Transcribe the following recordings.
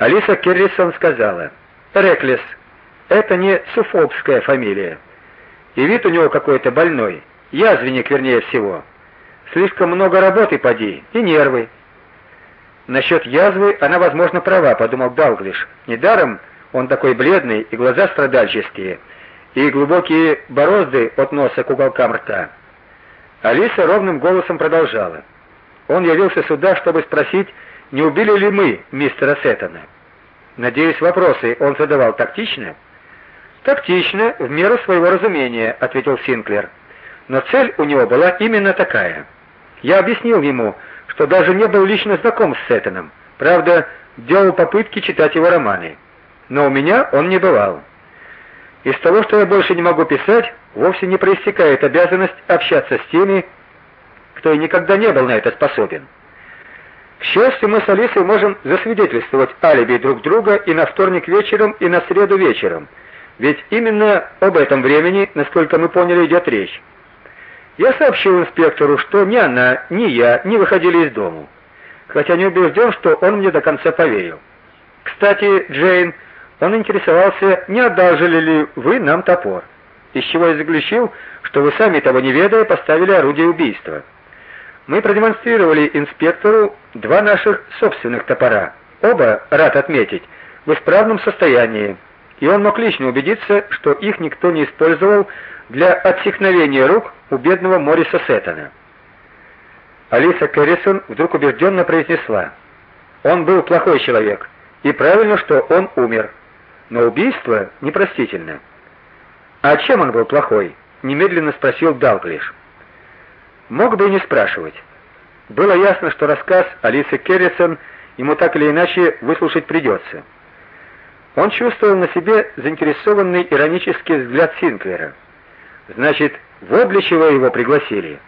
Алиса Керрисон сказала: "Реклес, это не суфобская фамилия. И вид у него какой-то больной, язвенник вернее всего. Слишком много работы поди и нервы. Насчет язвы она, возможно, права, подумал Далглиш. Недаром он такой бледный и глаза страдальческие, и глубокие борозды от носа к уголкам рта. Алиса ровным голосом продолжала: "Он явился сюда, чтобы спросить, не убили ли мы мистера Сеттона. Надеюсь, вопросы он задавал тактично?" "Тактично, в меру своего разумения", ответил Синклер. "Но цель у него была именно такая. Я объяснил ему, что даже не был лично знаком с Сеттоном. Правда, делал попытки читать его романы. Но у меня он не бывал. Из того, что я больше не могу писать, вовсе не проистекает обязанность общаться с теми, кто и никогда не был на это способен. Счастью, мы с Алисой можем засвидетельствовать алиби друг друга и на вторник вечером, и на среду вечером. Ведь именно об этом времени, насколько мы поняли, идет речь. Я сообщил инспектору, что ни она, ни я не выходили из дому, хотя не убежден, что он мне до конца поверил. Кстати, Джейн, он интересовался, не одолжили ли вы нам топор, из чего я заключил, что вы сами того не ведая поставили орудие убийства. Мы продемонстрировали инспектору два наших собственных топора. Оба, рад отметить, в исправном состоянии, и он мог лично убедиться, что их никто не использовал для отсекновения рук у бедного Мориса Сеттона. Алиса Кэррисон вдруг убежденно произнесла: "Он был плохой человек, и правильно, что он умер. Но убийство непростительно". "А чем он был плохой?" немедленно спросил Далглиш. Мог бы и не спрашивать. Было ясно, что рассказ Алисы Керрисон ему так или иначе выслушать придется. Он чувствовал на себе заинтересованный иронический взгляд Синклера. Значит, для чего его пригласили.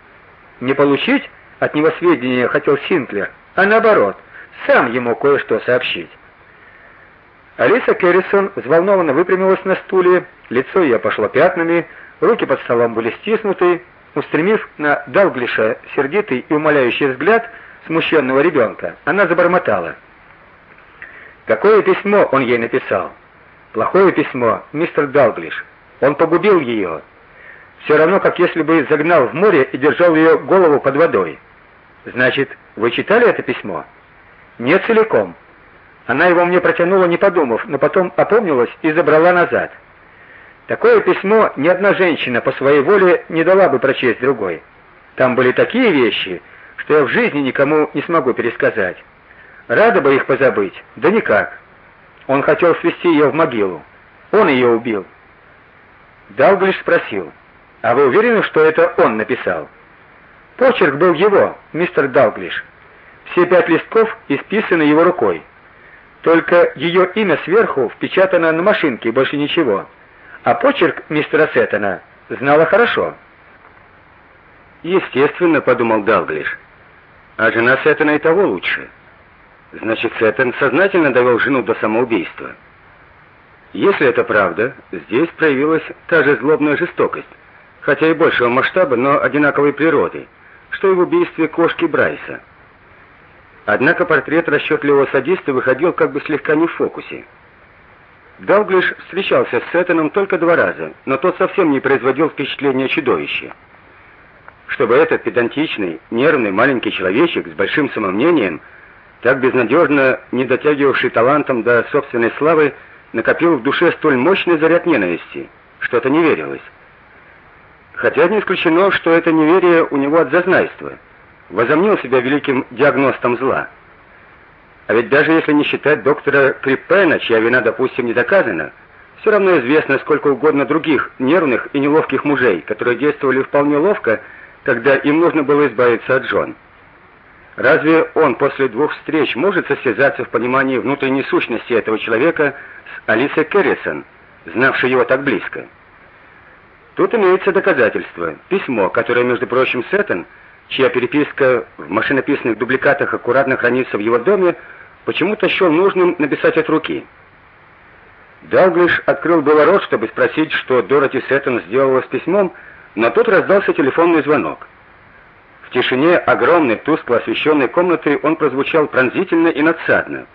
Не получить от него сведения хотел Синклер, а наоборот, сам ему кое-что сообщить. Алиса Керрисон взволнованно выпрямилась на стуле, лицо ее пошло пятнами, руки под столом были стиснуты, устремив на Далглиша сердитый и умоляющий взгляд смущенного ребенка, она забормотала: "Какое письмо он ей написал? Плохое письмо, мистер Далглиш. Он погубил ее все равно как если бы загнал в море и держал ее голову под водой. Значит, вы читали это письмо? Не целиком. Она его мне протянула, не подумав, но потом опомнилась и забрала назад. Такое письмо ни одна женщина по своей воле не дала бы прочесть другой. Там были такие вещи, что я в жизни никому не смогу пересказать. Рада бы их позабыть, да никак. Он хотел свести ее в могилу. Он ее убил. Далглиш спросил: а вы уверены, что это он написал? Почерк был его, мистер Далглиш. Все пять листков исписаны его рукой. Только ее имя сверху впечатано на машинке, больше ничего. А почерк мистера Сеттона знала хорошо. Естественно, подумал Далглиш. А жена Сеттона и того лучше. Значит, Сеттон сознательно довел жену до самоубийства. Если это правда, здесь проявилась та же злобная жестокость хотя и большего масштаба, но одинаковой природы, что и в убийстве кошки Брайса. Однако портрет расчетливого садиста выходил как бы слегка не в фокусе. Далглиш встречался с Сеттоном только два раза, но тот совсем не производил впечатления чудовища. Чтобы этот педантичный, нервный маленький человечек с большим самомнением, так безнадежно не дотягивавший талантом до собственной славы, накопил в душе столь мощный заряд ненависти, что-то не верилось. Хотя не исключено, что это неверие у него от зазнайства. Возомнил себя великим диагностом зла. А ведь даже если не считать доктора Криппена, чья вина, допустим, не доказана, все равно известно сколько угодно других нервных и неловких мужей, которые действовали вполне ловко, когда им нужно было избавиться от жен. Разве он после двух встреч может состязаться в понимании внутренней сущности этого человека с Алисой Керрисон, знавшей его так близко? Тут имеется доказательство. Письмо, которое, между прочим, Сеттон, чья переписка в машинописных дубликатах аккуратно хранится в его доме, почему-то счел нужным написать от руки. Далглиш открыл было рот, чтобы спросить, что Дороти Сеттон сделала с письмом, но тут раздался телефонный звонок. В тишине огромной тускло освещенной комнаты он прозвучал пронзительно и надсадно.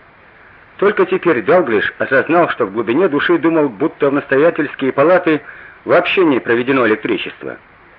Только теперь Далглиш осознал, что в глубине души думал, будто в настоятельские палаты вообще не проведено электричество.